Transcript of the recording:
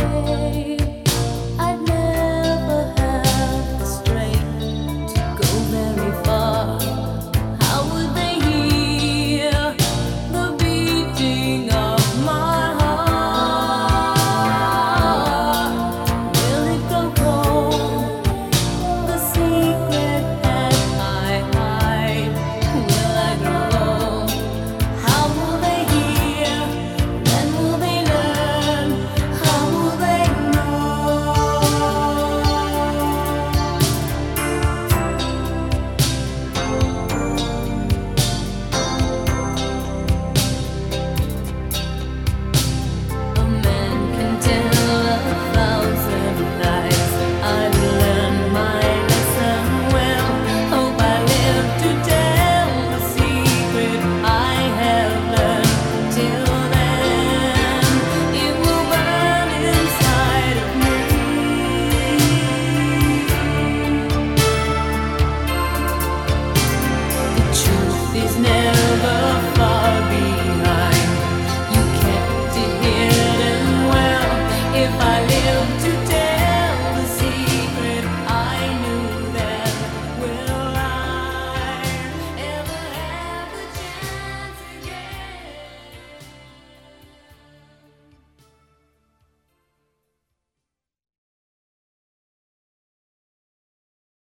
away. these names.